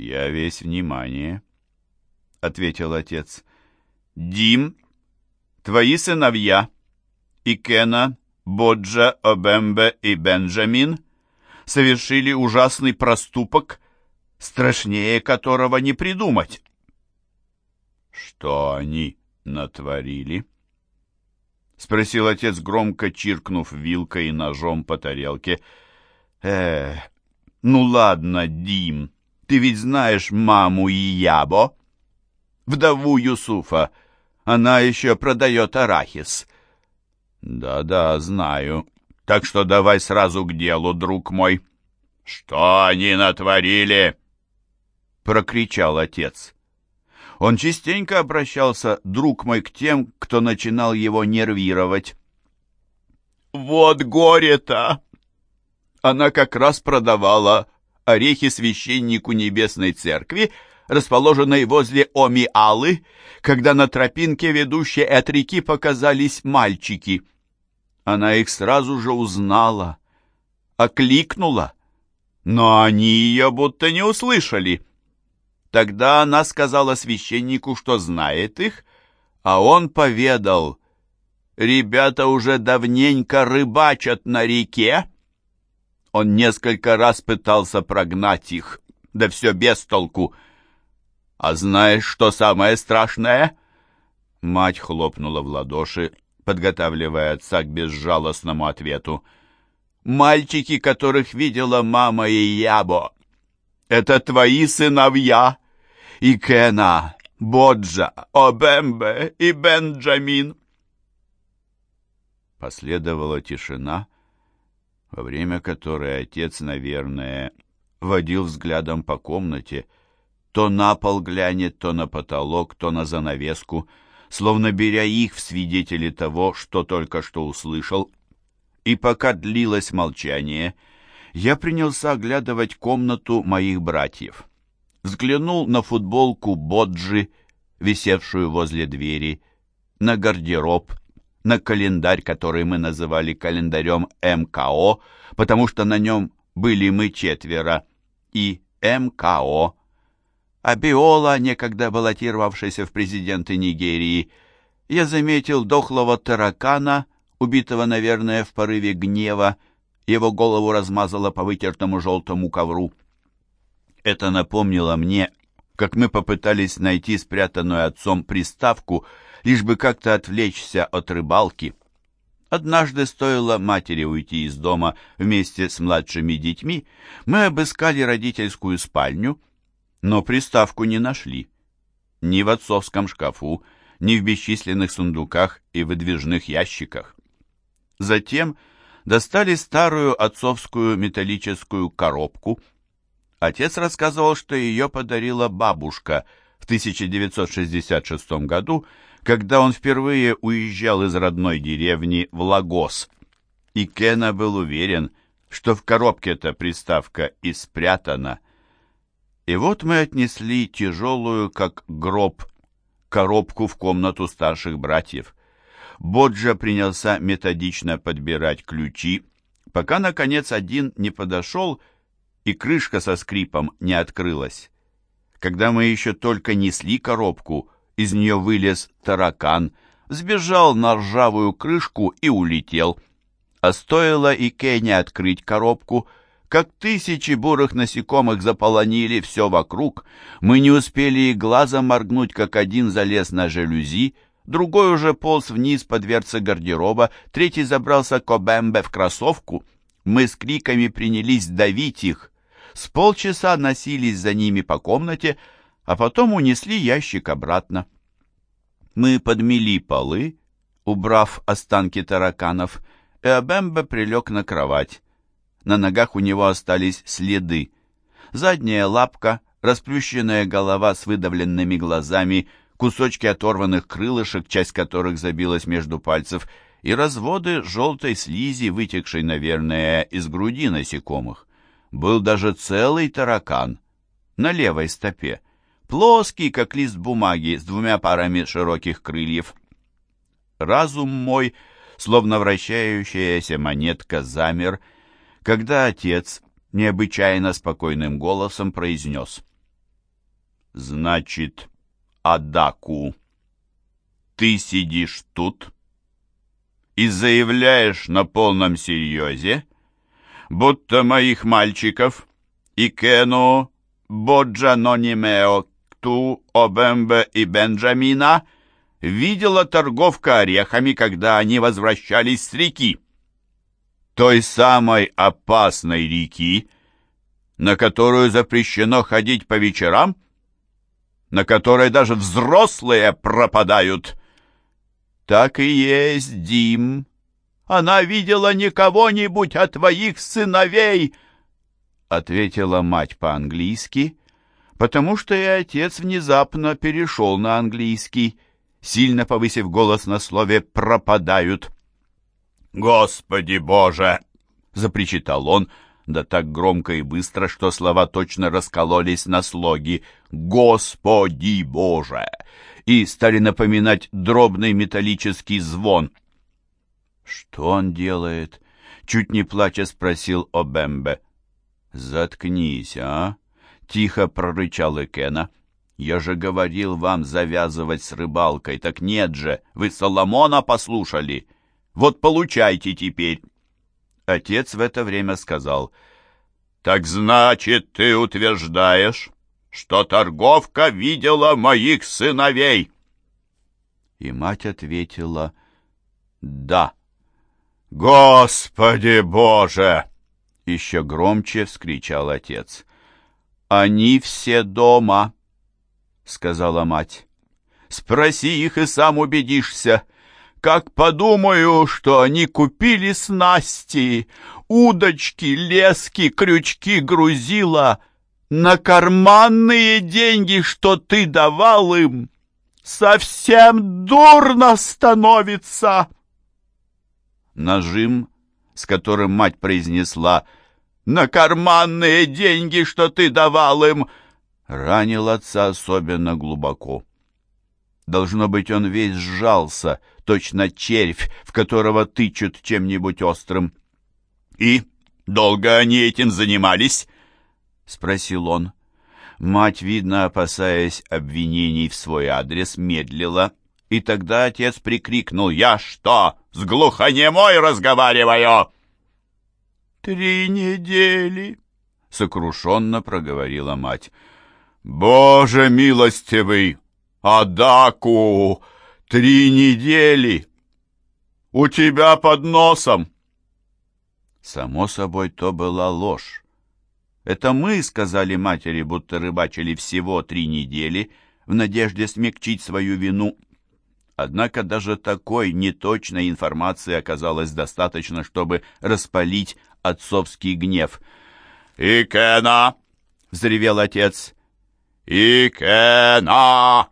«Я весь внимание», — ответил отец. «Дим, твои сыновья, Икена, Боджа, Обембе и Бенджамин совершили ужасный проступок, страшнее которого не придумать». «Что они натворили?» — спросил отец, громко чиркнув вилкой и ножом по тарелке. «Э, ну ладно, Дим, ты ведь знаешь маму Ябо, вдову Юсуфа. Она еще продает арахис». «Да-да, знаю. Так что давай сразу к делу, друг мой». «Что они натворили?» — прокричал отец. Он частенько обращался, друг мой, к тем, кто начинал его нервировать. «Вот горе-то!» Она как раз продавала орехи священнику Небесной Церкви, расположенной возле Оми-Алы, когда на тропинке, ведущей от реки, показались мальчики. Она их сразу же узнала, окликнула, но они ее будто не услышали. Тогда она сказала священнику, что знает их, а он поведал, «Ребята уже давненько рыбачат на реке». Он несколько раз пытался прогнать их, да все без толку. «А знаешь, что самое страшное?» Мать хлопнула в ладоши, подготавливая отца к безжалостному ответу. «Мальчики, которых видела мама и Ябо, это твои сыновья!» и Кена, Боджа, Обембе и Бенджамин. Последовала тишина, во время которой отец, наверное, водил взглядом по комнате, то на пол глянет, то на потолок, то на занавеску, словно беря их в свидетели того, что только что услышал. И пока длилось молчание, я принялся оглядывать комнату моих братьев взглянул на футболку Боджи, висевшую возле двери, на гардероб, на календарь, который мы называли календарем МКО, потому что на нем были мы четверо, и МКО. Абиола, некогда баллотировавшийся в президенты Нигерии, я заметил дохлого таракана, убитого, наверное, в порыве гнева, его голову размазало по вытертому желтому ковру. Это напомнило мне, как мы попытались найти спрятанную отцом приставку, лишь бы как-то отвлечься от рыбалки. Однажды стоило матери уйти из дома вместе с младшими детьми, мы обыскали родительскую спальню, но приставку не нашли. Ни в отцовском шкафу, ни в бесчисленных сундуках и выдвижных ящиках. Затем достали старую отцовскую металлическую коробку — Отец рассказывал, что ее подарила бабушка в 1966 году, когда он впервые уезжал из родной деревни в Лагос. И Кена был уверен, что в коробке-то приставка и спрятана. И вот мы отнесли тяжелую, как гроб, коробку в комнату старших братьев. Боджа принялся методично подбирать ключи, пока, наконец, один не подошел и крышка со скрипом не открылась. Когда мы еще только несли коробку, из нее вылез таракан, сбежал на ржавую крышку и улетел. А стоило и Кене открыть коробку, как тысячи бурых насекомых заполонили все вокруг. Мы не успели и глазом моргнуть, как один залез на жалюзи, другой уже полз вниз по дверце гардероба, третий забрался к Обембе в кроссовку. Мы с криками принялись давить их, с полчаса носились за ними по комнате, а потом унесли ящик обратно. Мы подмели полы, убрав останки тараканов, и Абембе прилег на кровать. На ногах у него остались следы. Задняя лапка, расплющенная голова с выдавленными глазами, кусочки оторванных крылышек, часть которых забилась между пальцев, и разводы желтой слизи, вытекшей, наверное, из груди насекомых был даже целый таракан на левой стопе, плоский, как лист бумаги, с двумя парами широких крыльев. Разум мой, словно вращающаяся монетка, замер, когда отец необычайно спокойным голосом произнес Значит, Адаку, ты сидишь тут и заявляешь на полном серьезе, будто моих мальчиков Икену, Боджанонимео, Кту, Обембе и Бенджамина видела торговка орехами, когда они возвращались с реки. Той самой опасной реки, на которую запрещено ходить по вечерам, на которой даже взрослые пропадают. Так и есть, Дим. Она видела не кого-нибудь, а твоих сыновей, — ответила мать по-английски, потому что и отец внезапно перешел на английский, сильно повысив голос на слове «пропадают». «Господи Боже!» — запричитал он, да так громко и быстро, что слова точно раскололись на слоги «Господи Боже!» и стали напоминать дробный металлический звон. «Что он делает?» — чуть не плача спросил Обембе. «Заткнись, а!» — тихо прорычал Экена. «Я же говорил вам завязывать с рыбалкой, так нет же, вы Соломона послушали. Вот получайте теперь!» Отец в это время сказал, «Так значит, ты утверждаешь, что торговка видела моих сыновей?» И мать ответила, «Да». «Господи Боже!» — еще громче вскричал отец. «Они все дома», — сказала мать. «Спроси их и сам убедишься. Как подумаю, что они купили снасти, удочки, лески, крючки, грузила, на карманные деньги, что ты давал им, совсем дурно становится!» Нажим, с которым мать произнесла «На карманные деньги, что ты давал им!» ранил отца особенно глубоко. Должно быть, он весь сжался, точно червь, в которого тычут чем-нибудь острым. «И долго они этим занимались?» — спросил он. Мать, видно, опасаясь обвинений в свой адрес, медлила, и тогда отец прикрикнул «Я что, с глухонемой разговариваю!» «Три недели!» — сокрушенно проговорила мать. «Боже милостивый! Адаку! Три недели! У тебя под носом!» Само собой, то была ложь. Это мы сказали матери, будто рыбачили всего три недели, в надежде смягчить свою вину. Однако даже такой неточной информации оказалось достаточно, чтобы распалить отцовский гнев. «Икена!» — взревел отец. «Икена!»